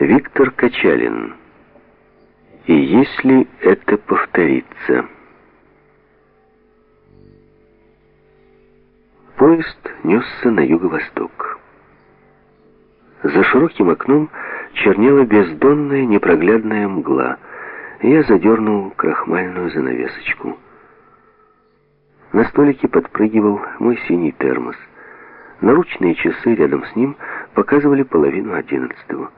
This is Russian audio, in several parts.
Виктор Качалин. И если это повторится... Поезд несся на юго-восток. За широким окном чернела бездонная непроглядная мгла. Я задернул крахмальную занавесочку. На столике подпрыгивал мой синий термос. Наручные часы рядом с ним показывали половину одиннадцатого.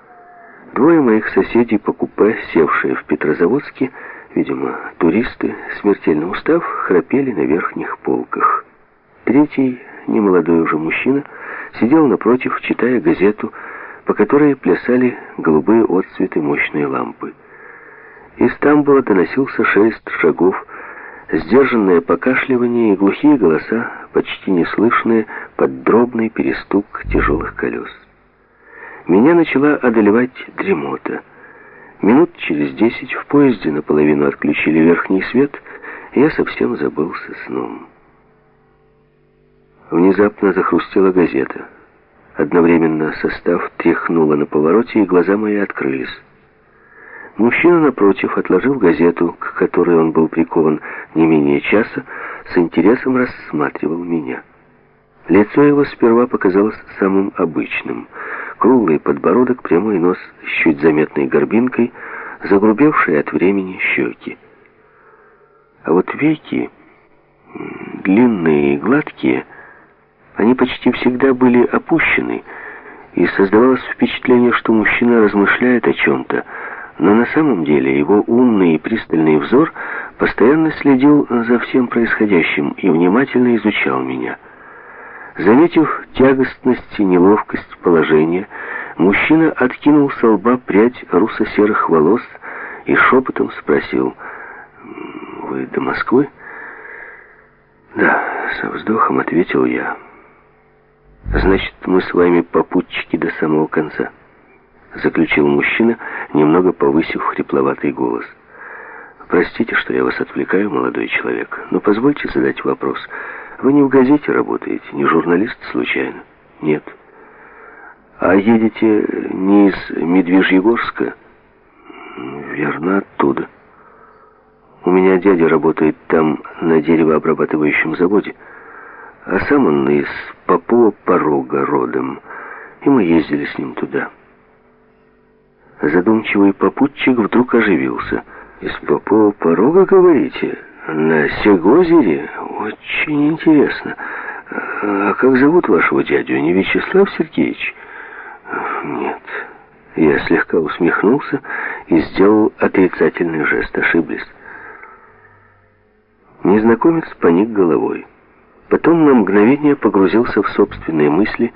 Двое моих соседей по купе, севшие в Петрозаводске, видимо, туристы, смертельно устав, храпели на верхних полках. Третий, немолодой уже мужчина, сидел напротив, читая газету, по которой плясали голубые отцветы мощной лампы. Из тамбула доносился шелест шагов, сдержанное покашливание и глухие голоса, почти неслышные, под дробный перестук тяжелых колес. Меня начала одолевать дремота. Минут через десять в поезде наполовину отключили верхний свет, я совсем забылся сном. Внезапно захрустела газета. Одновременно состав тряхнуло на повороте, и глаза мои открылись. Мужчина, напротив, отложил газету, к которой он был прикован не менее часа, с интересом рассматривал меня. Лицо его сперва показалось самым обычным. Круглый подбородок, прямой нос с чуть заметной горбинкой, загрубевшие от времени щеки. А вот веки, длинные и гладкие, они почти всегда были опущены, и создавалось впечатление, что мужчина размышляет о чем-то, но на самом деле его умный и пристальный взор постоянно следил за всем происходящим и внимательно изучал меня. Заметив тягостность и неловкость положения, мужчина откинул со лба прядь русо-серых волос и шепотом спросил, «Вы до Москвы?» «Да», — со вздохом ответил я. «Значит, мы с вами попутчики до самого конца», — заключил мужчина, немного повысив хрипловатый голос. «Простите, что я вас отвлекаю, молодой человек, но позвольте задать вопрос. Вы не в газете работаете, не журналист случайно?» «Нет». «А едете не из Медвежьегорска?» «Верно, оттуда. У меня дядя работает там на деревообрабатывающем заводе» а сам он из Попова порога родом, и мы ездили с ним туда. Задумчивый попутчик вдруг оживился. «Из Попова порога, говорите? На Сегозере? Очень интересно. А как зовут вашего дядю? Не Вячеслав Сергеевич?» «Нет». Я слегка усмехнулся и сделал отрицательный жест. Ошиблись. Незнакомец поник головой. Потом на мгновение погрузился в собственные мысли,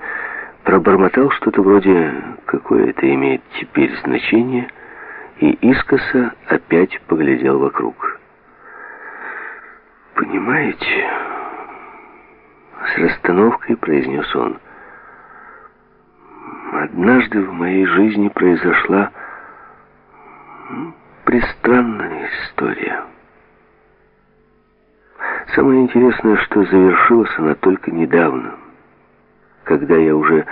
пробормотал что-то вроде «какое это имеет теперь значение» и искоса опять поглядел вокруг. «Понимаете?» С расстановкой произнес он. «Однажды в моей жизни произошла пристранная история». Самое интересное, что завершилась она только недавно, когда я уже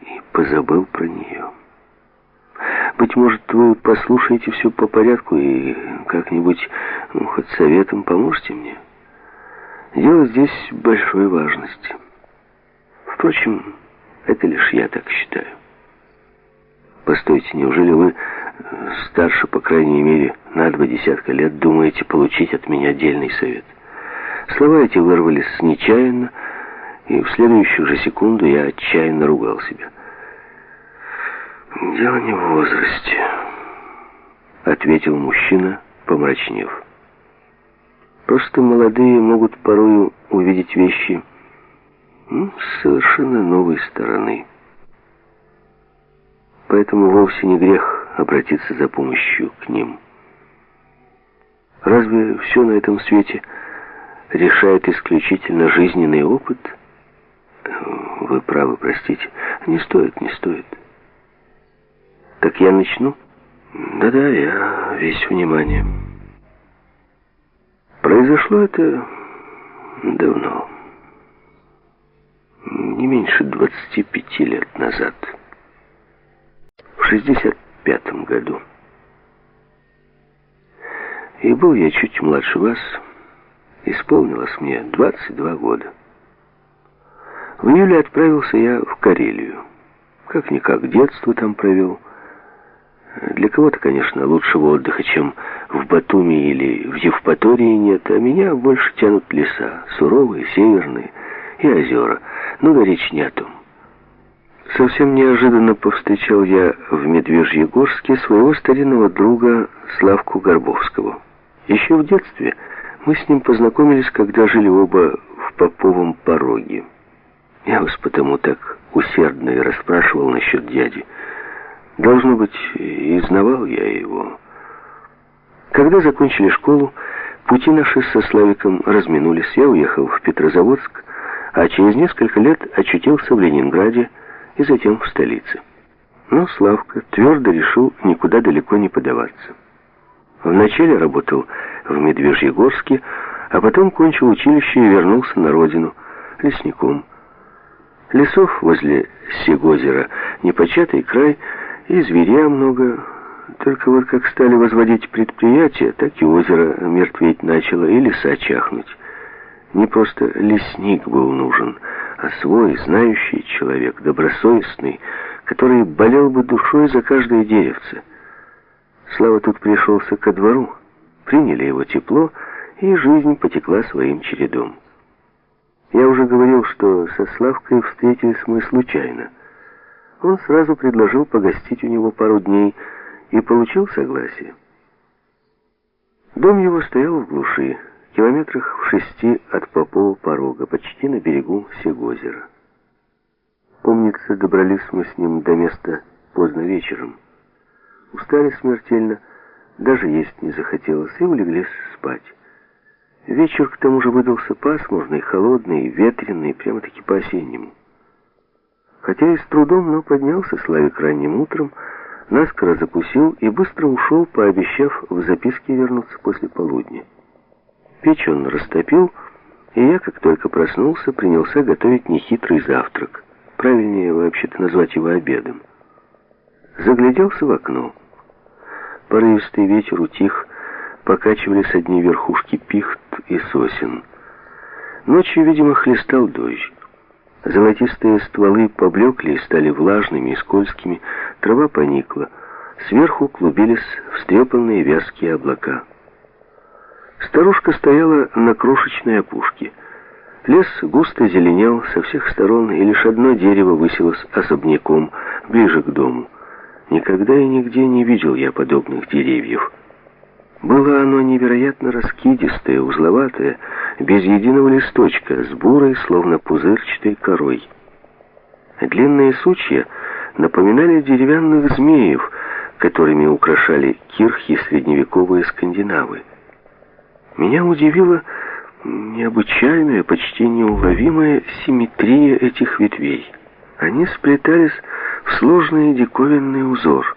и позабыл про нее. Быть может, вы послушаете все по порядку и как-нибудь, ну, хоть советом поможете мне. Дело здесь большой важности. Впрочем, это лишь я так считаю. Постойте, неужели вы старше, по крайней мере, на два десятка лет, думаете получить от меня отдельный совет? Слова эти вырвались нечаянно, и в следующую же секунду я отчаянно ругал себя. «Дело не в возрасте», — ответил мужчина, помрачнев. «Просто молодые могут порою увидеть вещи ну, с совершенно новой стороны. Поэтому вовсе не грех обратиться за помощью к ним. Разве все на этом свете — решает исключительно жизненный опыт, вы правы, простите. Не стоит, не стоит. Так я начну? Да-да, я весь внимание. Произошло это давно. Не меньше 25 лет назад. В 60 пятом году. И был я чуть младше вас, исполнилось мне 22 года. В июле отправился я в Карелию. Как-никак детство там провел. Для кого-то, конечно, лучшего отдыха, чем в Батуми или в Евпатории нет, а меня больше тянут леса, суровые, северные и озера. Но да речь не о том. Совсем неожиданно повстречал я в Медвежьегорске своего старинного друга Славку Горбовского. Еще в детстве мы с ним познакомились, когда жили оба в Поповом пороге. Я вас потому так усердно и расспрашивал насчет дяди. Должно быть, и знавал я его. Когда закончили школу, пути наши со Славиком разминулись. Я уехал в Петрозаводск, а через несколько лет очутился в Ленинграде и затем в столице. Но Славка твердо решил никуда далеко не подаваться. Вначале работал в Медвежьегорске, а потом кончил училище и вернулся на родину лесником. Лесов возле Сегозера непочатый край, и зверя много. Только вот как стали возводить предприятия, так и озеро мертветь начало, и леса чахнуть. Не просто лесник был нужен, а свой, знающий человек, добросовестный, который болел бы душой за каждое деревце. Слава тут пришелся ко двору, приняли его тепло, и жизнь потекла своим чередом. Я уже говорил, что со Славкой встретились мы случайно. Он сразу предложил погостить у него пару дней и получил согласие. Дом его стоял в глуши, километрах в шести от Попова порога, почти на берегу Сегозера. Помнится, добрались мы с ним до места поздно вечером. Устали смертельно, даже есть не захотелось, и улеглись спать. Вечер к тому же выдался пасмурный, холодный, ветреный, прямо-таки по-осеннему. Хотя и с трудом, но поднялся Славик ранним утром, наскоро закусил и быстро ушел, пообещав в записке вернуться после полудня. Печь он растопил, и я, как только проснулся, принялся готовить нехитрый завтрак. Правильнее вообще-то назвать его обедом. Загляделся в окно. Порывистый ветер утих, покачивались одни верхушки пихт и сосен. Ночью, видимо, хлестал дождь. Золотистые стволы поблекли и стали влажными и скользкими, трава поникла. Сверху клубились встрепанные вязкие облака. Старушка стояла на крошечной опушке. Лес густо зеленел со всех сторон, и лишь одно дерево высилось особняком, ближе к дому. Никогда и нигде не видел я подобных деревьев. Было оно невероятно раскидистое, узловатое, без единого листочка, с бурой, словно пузырчатой корой. Длинные сучья напоминали деревянных змеев, которыми украшали кирхи средневековые скандинавы. Меня удивила необычайная, почти неуловимая симметрия этих ветвей. Они сплетались в сложный диковинный узор.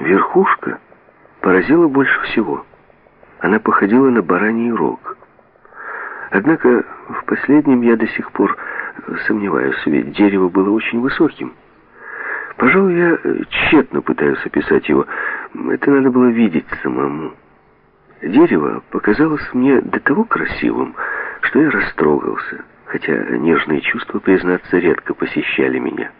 Верхушка — поразило больше всего. Она походила на бараний рог. Однако в последнем я до сих пор сомневаюсь, ведь дерево было очень высоким. Пожалуй, я тщетно пытаюсь описать его. Это надо было видеть самому. Дерево показалось мне до того красивым, что я растрогался, хотя нежные чувства, признаться, редко посещали меня.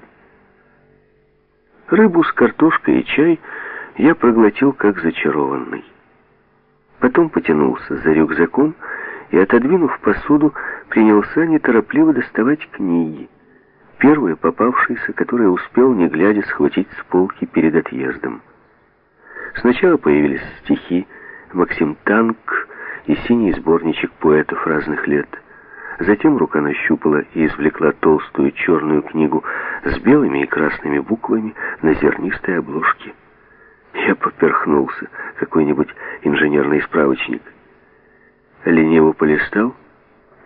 Рыбу с картошкой и чай — я проглотил как зачарованный. Потом потянулся за рюкзаком и, отодвинув посуду, принялся неторопливо доставать книги, первые попавшиеся, которые успел, не глядя, схватить с полки перед отъездом. Сначала появились стихи «Максим Танк» и синий сборничек поэтов разных лет. Затем рука нащупала и извлекла толстую черную книгу с белыми и красными буквами на зернистой обложке. Я поперхнулся. Какой-нибудь инженерный справочник. Лениво полистал.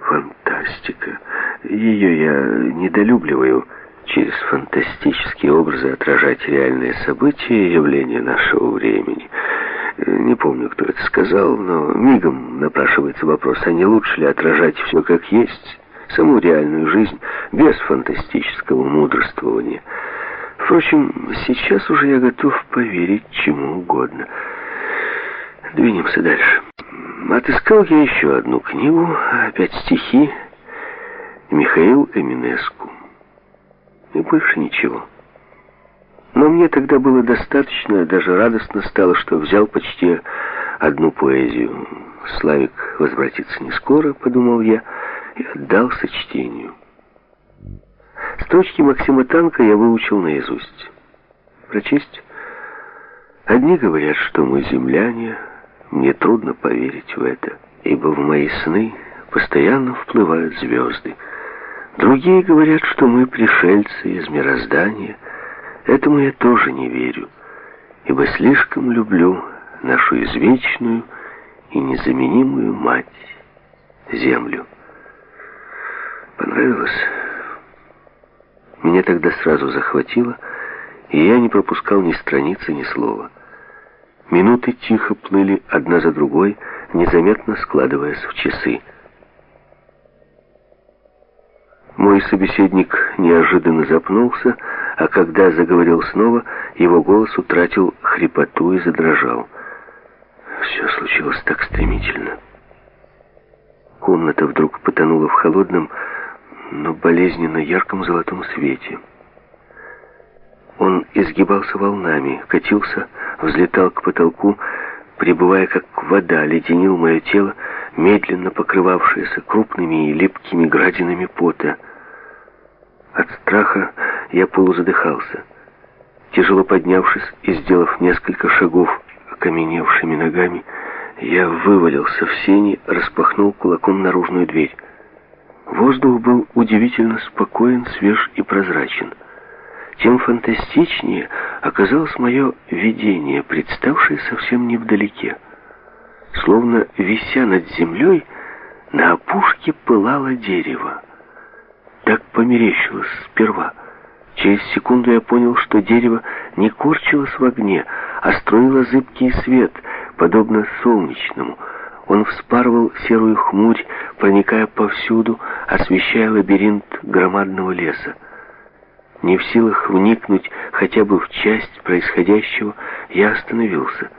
Фантастика. Ее я недолюбливаю. Через фантастические образы отражать реальные события и явления нашего времени. Не помню, кто это сказал, но мигом напрашивается вопрос, а не лучше ли отражать все как есть, саму реальную жизнь, без фантастического мудрствования. Впрочем, сейчас уже я готов поверить чему угодно. Двинемся дальше. Отыскал я еще одну книгу, опять стихи, Михаил Эминеску. И больше ничего. Но мне тогда было достаточно, даже радостно стало, что взял почти одну поэзию. Славик возвратится не скоро, подумал я, и отдался чтению. Строчки Максима Танка я выучил наизусть. Прочесть? Одни говорят, что мы земляне, мне трудно поверить в это, ибо в мои сны постоянно вплывают звезды. Другие говорят, что мы пришельцы из мироздания. Этому я тоже не верю, ибо слишком люблю нашу извечную и незаменимую мать, землю. Понравилось? Меня тогда сразу захватило, и я не пропускал ни страницы, ни слова. Минуты тихо плыли одна за другой, незаметно складываясь в часы. Мой собеседник неожиданно запнулся, а когда заговорил снова, его голос утратил хрипоту и задрожал. Все случилось так стремительно. Комната вдруг потонула в холодном, но болезненно ярком золотом свете. Он изгибался волнами, катился, взлетал к потолку, пребывая как вода, леденил мое тело, медленно покрывавшееся крупными и липкими градинами пота. От страха я полузадыхался. Тяжело поднявшись и сделав несколько шагов окаменевшими ногами, я вывалился в сени, распахнул кулаком наружную дверь. Воздух был удивительно спокоен, свеж и прозрачен. Тем фантастичнее оказалось мое видение, представшее совсем невдалеке. Словно вися над землей, на опушке пылало дерево. Так померещилось сперва. Через секунду я понял, что дерево не корчилось в огне, а строило зыбкий свет, подобно солнечному — он вспарывал серую хмурь, проникая повсюду, освещая лабиринт громадного леса. Не в силах вникнуть хотя бы в часть происходящего, я остановился.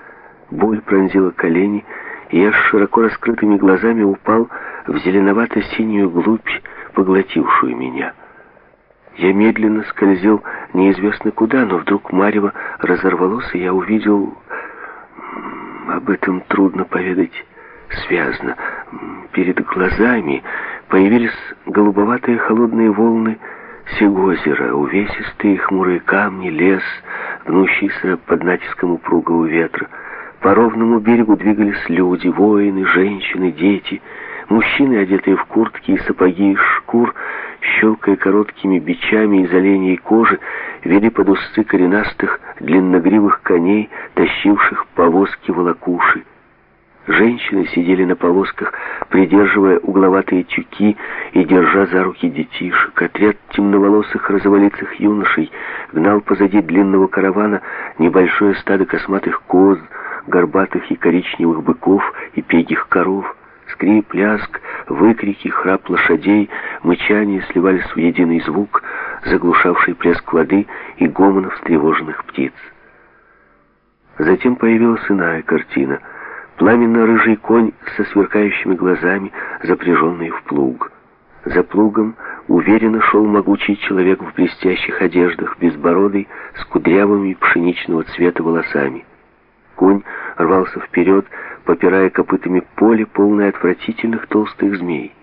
Боль пронзила колени, и я с широко раскрытыми глазами упал в зеленовато-синюю глубь, поглотившую меня. Я медленно скользил неизвестно куда, но вдруг марево разорвалось, и я увидел... Об этом трудно поведать связно. Перед глазами появились голубоватые холодные волны Сегозера, увесистые хмурые камни, лес, гнущийся под натиском упругого ветра. По ровному берегу двигались люди, воины, женщины, дети, мужчины, одетые в куртки и сапоги из шкур, щелкая короткими бичами из оленей кожи, вели под узцы коренастых длинногривых коней, тащивших повозки волокуши. Женщины сидели на повозках, придерживая угловатые тюки и держа за руки детишек. Отряд темноволосых розоволицых юношей гнал позади длинного каравана небольшое стадо косматых коз, горбатых и коричневых быков и пегих коров. Скрип, ляск, выкрики, храп лошадей, мычание сливались в единый звук, заглушавший плеск воды и гомон встревоженных птиц. Затем появилась иная картина — Пламенно-рыжий конь со сверкающими глазами, запряженный в плуг. За плугом уверенно шел могучий человек в блестящих одеждах, безбородый, с кудрявыми пшеничного цвета волосами. Конь рвался вперед, попирая копытами поле, полное отвратительных толстых змей.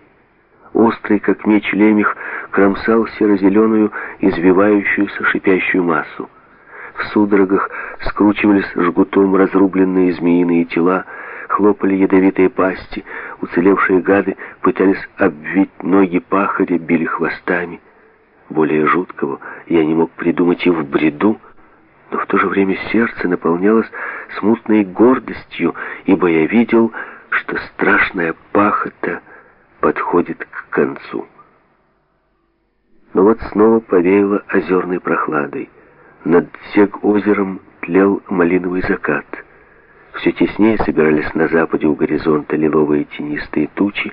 Острый, как меч лемех, кромсал серо-зеленую, извивающуюся шипящую массу. В судорогах скручивались жгутом разрубленные змеиные тела, хлопали ядовитые пасти, уцелевшие гады пытались обвить ноги пахаря, били хвостами. Более жуткого я не мог придумать и в бреду, но в то же время сердце наполнялось смутной гордостью, ибо я видел, что страшная пахота подходит к концу. Но вот снова повеяло озерной прохладой. Над Сег-озером тлел малиновый закат — все теснее собирались на западе у горизонта лиловые тенистые тучи,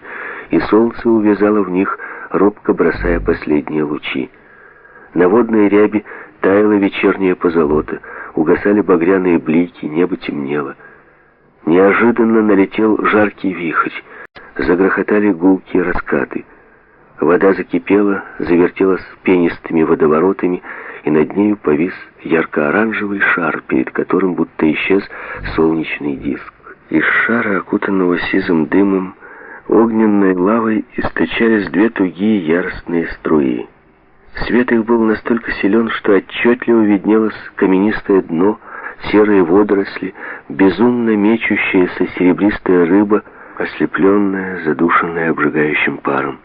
и солнце увязало в них, робко бросая последние лучи. На водной ряби таяла вечерняя позолота, угасали багряные блики, небо темнело. Неожиданно налетел жаркий вихрь, загрохотали гулкие раскаты. Вода закипела, завертелась пенистыми водоворотами, и над нею повис ярко-оранжевый шар, перед которым будто исчез солнечный диск. Из шара, окутанного сизым дымом, огненной лавой источались две тугие яростные струи. Свет их был настолько силен, что отчетливо виднелось каменистое дно, серые водоросли, безумно мечущаяся серебристая рыба, ослепленная, задушенная обжигающим паром.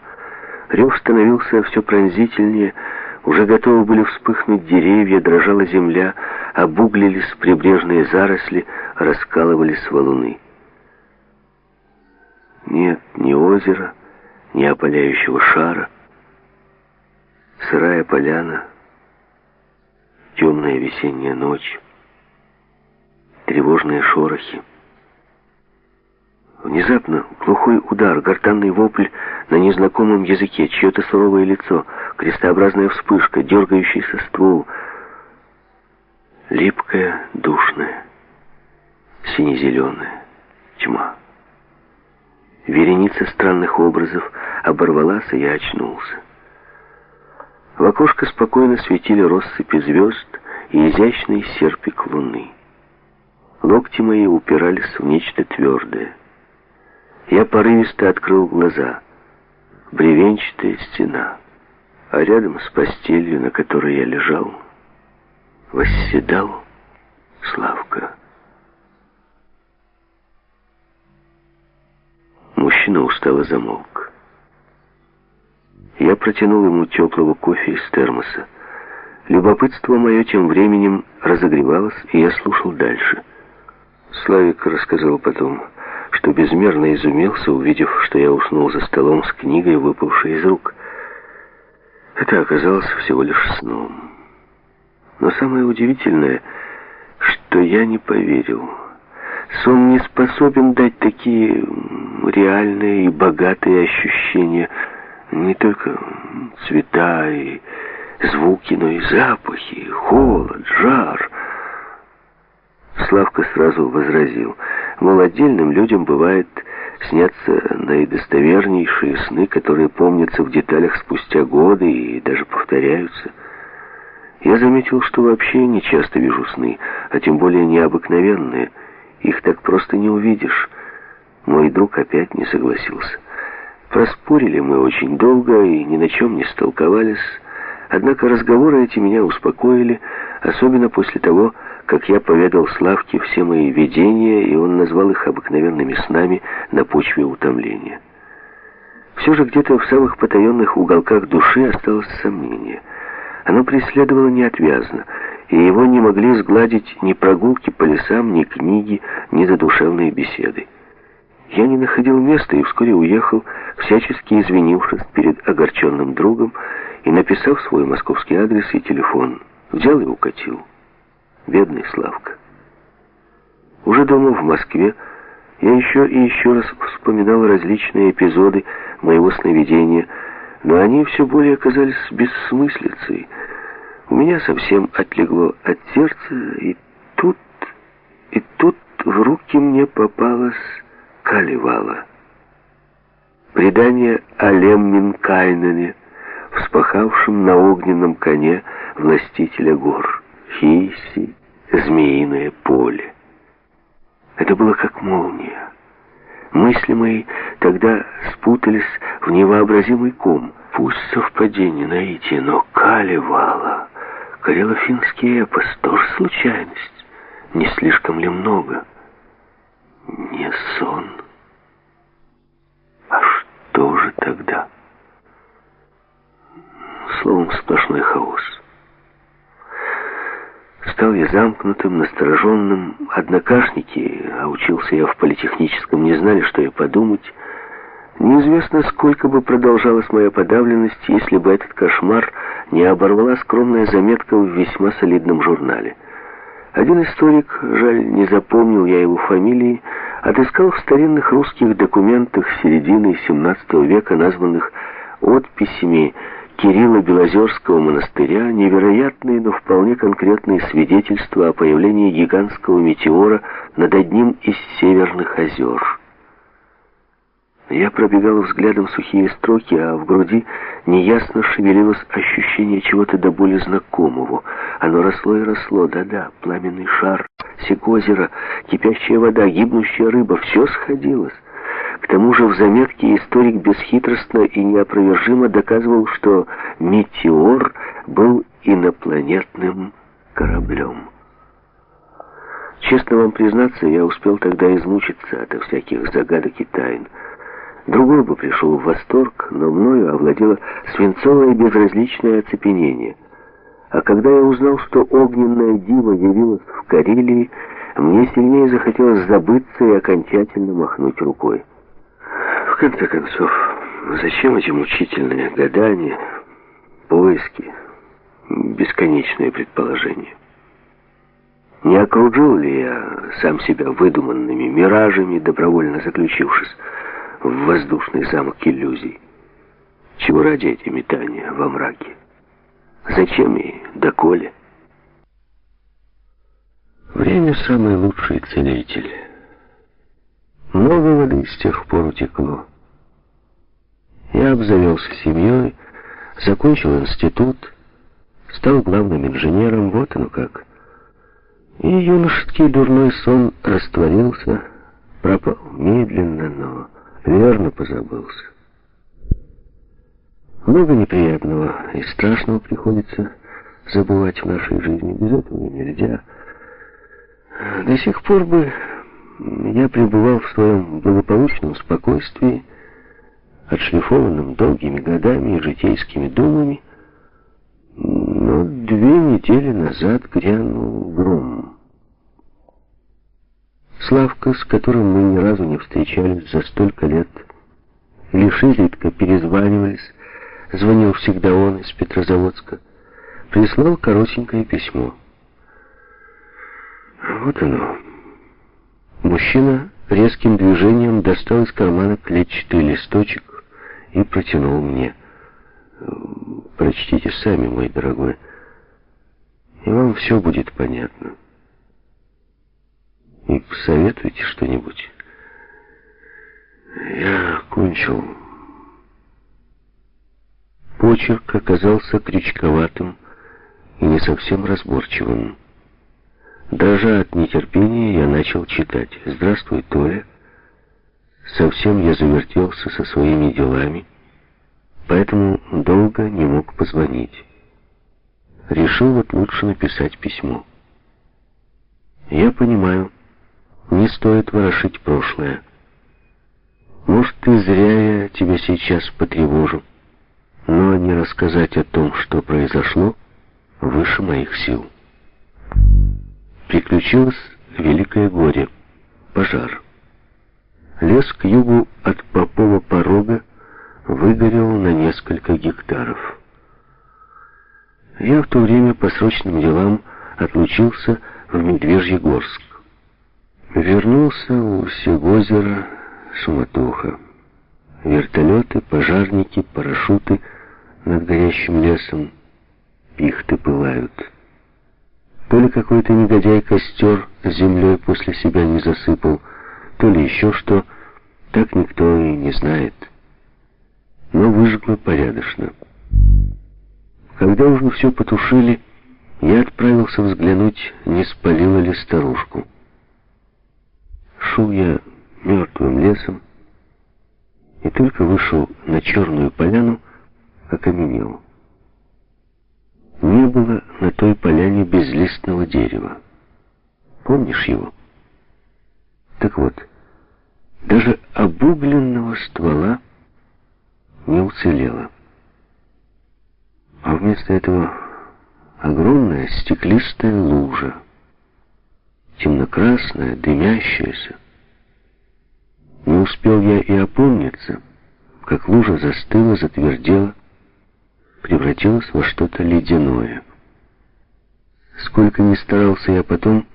Рев становился все пронзительнее, уже готовы были вспыхнуть деревья, дрожала земля, обуглились прибрежные заросли, раскалывались валуны. Нет ни озера, ни опаляющего шара. Сырая поляна, темная весенняя ночь, тревожные шорохи. Внезапно глухой удар, гортанный вопль на незнакомом языке, чье-то суровое лицо, крестообразная вспышка, дергающийся ствол. Липкая, душная, сине-зеленая тьма. Вереница странных образов оборвалась, и я очнулся. В окошко спокойно светили россыпи звезд и изящный серпик луны. Локти мои упирались в нечто твердое. Я порывисто открыл глаза. Бревенчатая стена. А рядом с постелью, на которой я лежал, восседал Славка. Мужчина устало замолк. Я протянул ему теплого кофе из термоса. Любопытство мое тем временем разогревалось, и я слушал дальше. Славик рассказал потом что безмерно изумился, увидев, что я уснул за столом с книгой, выпавшей из рук. Это оказалось всего лишь сном. Но самое удивительное, что я не поверил. Сон не способен дать такие реальные и богатые ощущения, не только цвета и звуки, но и запахи, холод, жар. Славка сразу возразил — Мол, отдельным людям бывает снятся наидостовернейшие сны, которые помнятся в деталях спустя годы и даже повторяются. Я заметил, что вообще не часто вижу сны, а тем более необыкновенные. Их так просто не увидишь. Мой друг опять не согласился. Проспорили мы очень долго и ни на чем не столковались. Однако разговоры эти меня успокоили, особенно после того, как я поведал Славке все мои видения, и он назвал их обыкновенными снами на почве утомления. Все же где-то в самых потаенных уголках души осталось сомнение. Оно преследовало неотвязно, и его не могли сгладить ни прогулки по лесам, ни книги, ни задушевные беседы. Я не находил места и вскоре уехал, всячески извинившись перед огорченным другом и написав свой московский адрес и телефон. Взял и укатил. Бедный Славка. Уже дома в Москве я еще и еще раз вспоминал различные эпизоды моего сновидения, но они все более оказались бессмыслицей. У меня совсем отлегло от сердца, и тут, и тут в руки мне попалась Каливала. Предание о Лемминкайнене, вспахавшем на огненном коне властителя гор. Хиси, змеиное поле. Это было как молния. Мысли мои тогда спутались в невообразимый ком. Пусть совпадение наитие, но Калевала, карело-финский эпос, тоже случайность. Не слишком ли много? Не сон. А что же тогда? Словом, сплошной хаос. Стал я замкнутым, настороженным. Однокашники, а учился я в политехническом, не знали, что и подумать. Неизвестно, сколько бы продолжалась моя подавленность, если бы этот кошмар не оборвала скромная заметка в весьма солидном журнале. Один историк, жаль, не запомнил я его фамилии, отыскал в старинных русских документах середины XVII века, названных «Отписями Кирилла Белозерского монастыря невероятные, но вполне конкретные свидетельства о появлении гигантского метеора над одним из северных озер. Я пробегал взглядом сухие строки, а в груди неясно шевелилось ощущение чего-то до боли знакомого. Оно росло и росло, да-да, пламенный шар, сек озера, кипящая вода, гибнущая рыба, все сходилось. К тому же в заметке историк бесхитростно и неопровержимо доказывал, что метеор был инопланетным кораблем. Честно вам признаться, я успел тогда измучиться от всяких загадок и тайн. Другой бы пришел в восторг, но мною овладело свинцовое безразличное оцепенение. А когда я узнал, что огненная дива явилась в Карелии, мне сильнее захотелось забыться и окончательно махнуть рукой. Конце концов, зачем эти мучительные гадания, поиски, бесконечные предположения? Не окружил ли я сам себя выдуманными миражами, добровольно заключившись в воздушный замок иллюзий. Чего ради эти метания во мраке? Зачем и доколе? Время самый лучший целитель. Много воды с тех пор утекло. Я обзавелся семьей, закончил институт, стал главным инженером, вот оно как. И юношеский дурной сон растворился, пропал медленно, но Верно позабылся. Много неприятного и страшного приходится забывать в нашей жизни. Без этого нельзя. До сих пор бы я пребывал в своем благополучном спокойствии, отшлифованном долгими годами и житейскими думами, но две недели назад грянул гром. Славка, с которым мы ни разу не встречались за столько лет, лишь изредка перезванивались, звонил всегда он из Петрозаводска, прислал коротенькое письмо. Вот оно. Мужчина резким движением достал из кармана клетчатый листочек и протянул мне. Прочтите сами, мой дорогой, и вам все будет понятно и посоветуйте что-нибудь. Я кончил. Почерк оказался крючковатым и не совсем разборчивым. Дрожа от нетерпения, я начал читать. «Здравствуй, Толя. Совсем я завертелся со своими делами, поэтому долго не мог позвонить. Решил вот лучше написать письмо. Я понимаю, не стоит ворошить прошлое. Может, и зря я тебя сейчас потревожу, но не рассказать о том, что произошло, выше моих сил. Приключилось великое горе, пожар. Лес к югу от Попова порога выгорел на несколько гектаров. Я в то время по срочным делам отлучился в Медвежьегорск. Вернулся у Сегозера суматоха. Вертолеты, пожарники, парашюты над горящим лесом. Пихты пылают. То ли какой-то негодяй костер землей после себя не засыпал, то ли еще что, так никто и не знает. Но выжгло порядочно. Когда уже все потушили, я отправился взглянуть, не спалила ли старушку. Шел я мертвым лесом и только вышел на черную поляну, окаменел. Не было на той поляне безлистного дерева. Помнишь его? Так вот, даже обугленного ствола не уцелело. А вместо этого огромная стеклистая лужа темно-красная, дымящаяся. Не успел я и опомниться, как лужа застыла, затвердела, превратилась во что-то ледяное. Сколько ни старался я потом,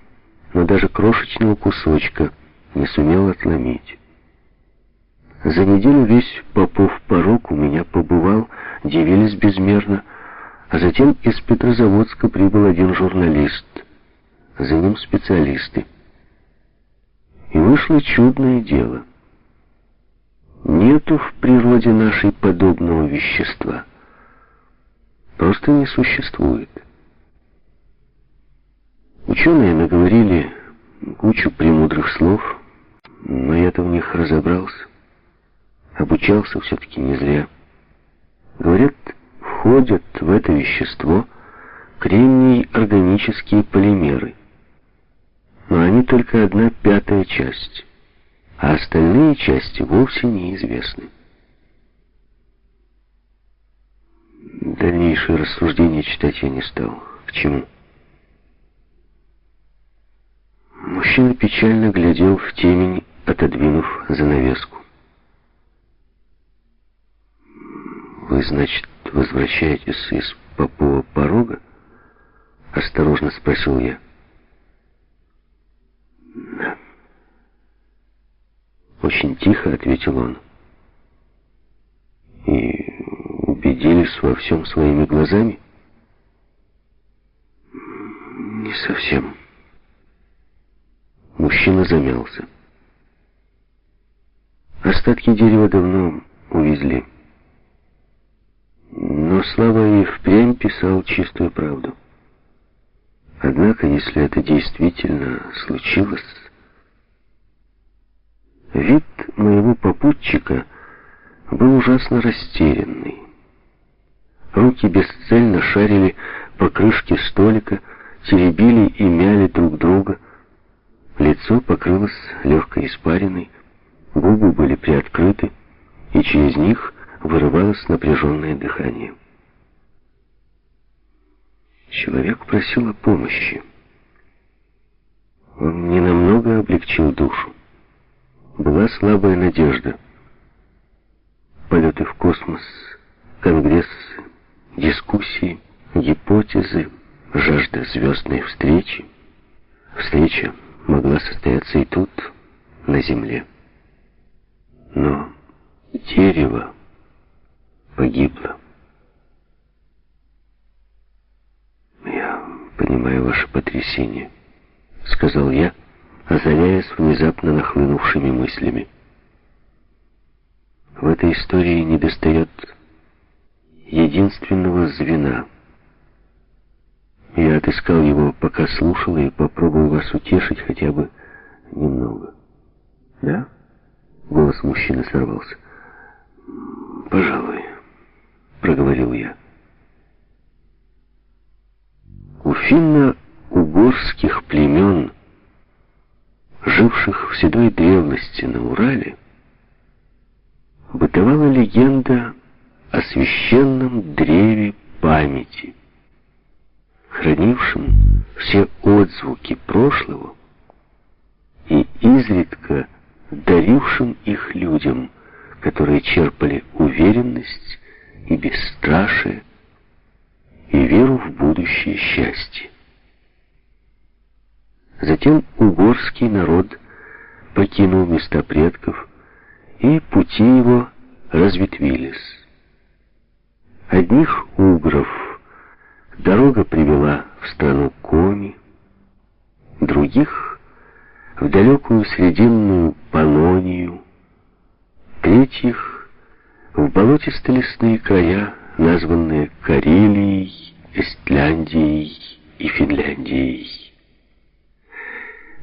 но даже крошечного кусочка не сумел отломить. За неделю весь Попов порог у меня побывал, дивились безмерно, а затем из Петрозаводска прибыл один журналист, за ним специалисты. И вышло чудное дело. Нету в природе нашей подобного вещества. Просто не существует. Ученые наговорили кучу премудрых слов, но я-то в них разобрался. Обучался все-таки не зря. Говорят, входят в это вещество кремний органические полимеры. Но они только одна пятая часть, а остальные части вовсе неизвестны. Дальнейшие рассуждения читать я не стал. К чему? Мужчина печально глядел в темень, отодвинув занавеску. «Вы, значит, возвращаетесь из Попова порога?» — осторожно спросил я. «Да». Очень тихо ответил он. «И убедились во всем своими глазами?» «Не совсем». Мужчина замялся. Остатки дерева давно увезли. Но Слава и впрямь писал чистую правду. Однако, если это действительно случилось, вид моего попутчика был ужасно растерянный. Руки бесцельно шарили по крышке столика, теребили и мяли друг друга. Лицо покрылось легкой испариной, губы были приоткрыты, и через них вырывалось напряженное дыхание. Человек просил о помощи. Он ненамного облегчил душу. Была слабая надежда. Полеты в космос, конгрессы, дискуссии, гипотезы, жажда звездной встречи. Встреча могла состояться и тут, на Земле. Но дерево погибла. «Я понимаю ваше потрясение», — сказал я, озаряясь внезапно нахлынувшими мыслями. В этой истории недостает единственного звена. Я отыскал его, пока слушал, и попробовал вас утешить хотя бы немного. «Да?» — голос мужчины сорвался. «Пожалуй» проговорил я. У финно-угорских племен, живших в седой древности на Урале, бытовала легенда о священном древе памяти, хранившем все отзвуки прошлого и изредка дарившим их людям, которые черпали уверенность и бесстрашие, и веру в будущее счастье. Затем угорский народ покинул места предков, и пути его разветвились. Одних угров дорога привела в страну Коми, других — в далекую срединную Панонию, третьих — в болотисто-лесные края, названные Карелией, Эстляндией и Финляндией.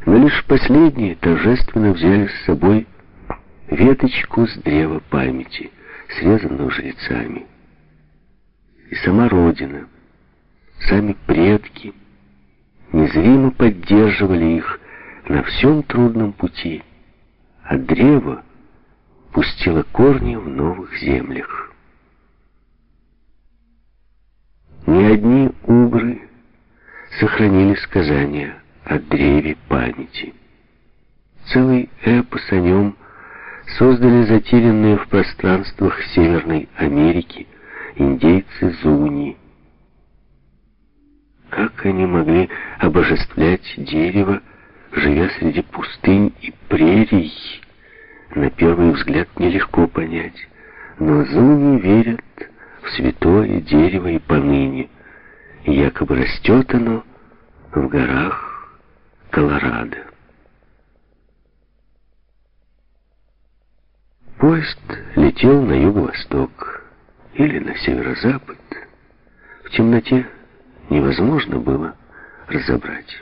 Но лишь последние торжественно взяли с собой веточку с древа памяти, срезанную жрецами. И сама Родина, сами предки незримо поддерживали их на всем трудном пути, а древо пустила корни в новых землях. Не одни угры сохранили сказания о древе памяти. Целый эпос о нем создали затерянные в пространствах Северной Америки индейцы Зуни. Как они могли обожествлять дерево, живя среди пустынь и прерий, на первый взгляд нелегко понять, но зуни верят в святое дерево и поныне, якобы растет оно в горах Колорадо. Поезд летел на юго-восток или на северо-запад. В темноте невозможно было разобрать.